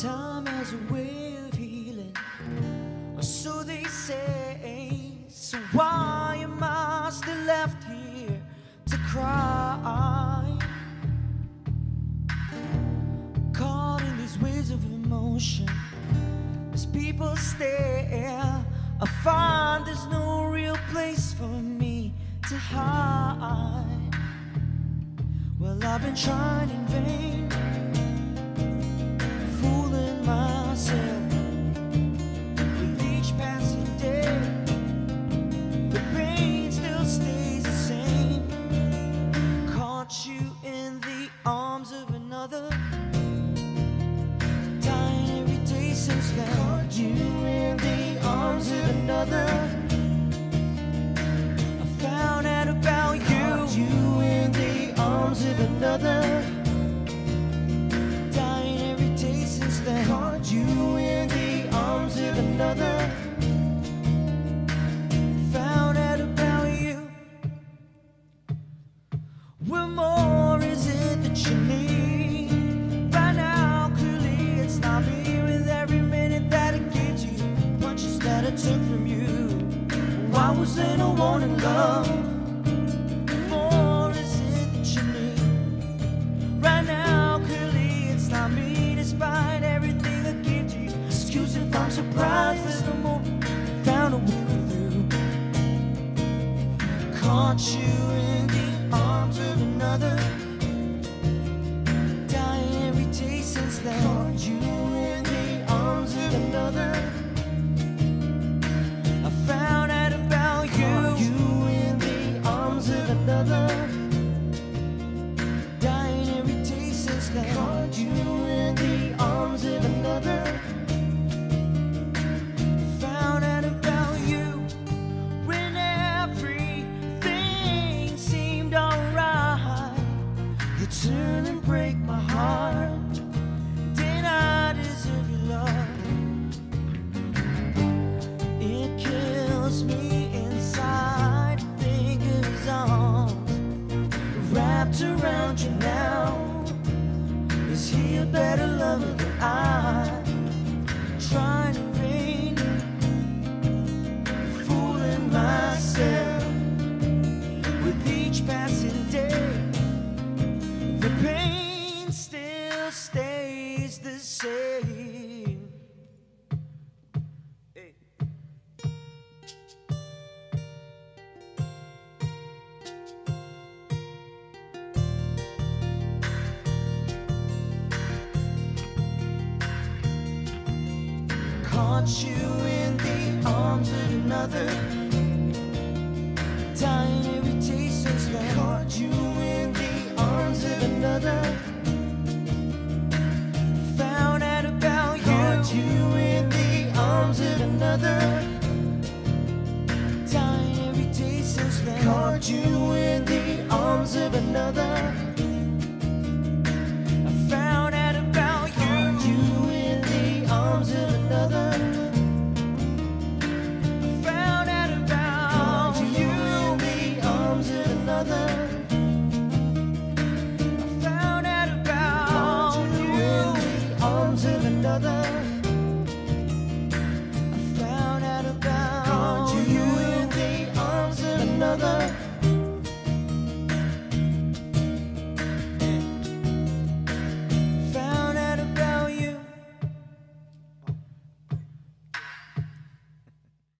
Time has a way of healing, or so they say. So why am I still left here to cry? Caught in these waves of emotion, as people stare, I find there's no real place for me to hide. Well, I've been trying in vain, another. Dying every day since then. Caught you in the arms of another. Found out about you. What more is it that you need? By now, clearly it's not me. With every minute that it gives you, punches that I took from you. Why was there no warning, love? Me. Despite everything I give you, excuse if I'm surprised there's no more. Found a way through. Caught you in the arms of another. Dying every day since then. Caught you in the arms of another. I found out about you. Caught you in the arms of another. Around you now. Is he a better lover than I? Trying to vain fooling myself with each passing day. The pain still stays the same. Caught you in the arms of another. Dying every day since then. Caught you in the arms of another. Found out about you. Caught you in the arms of another.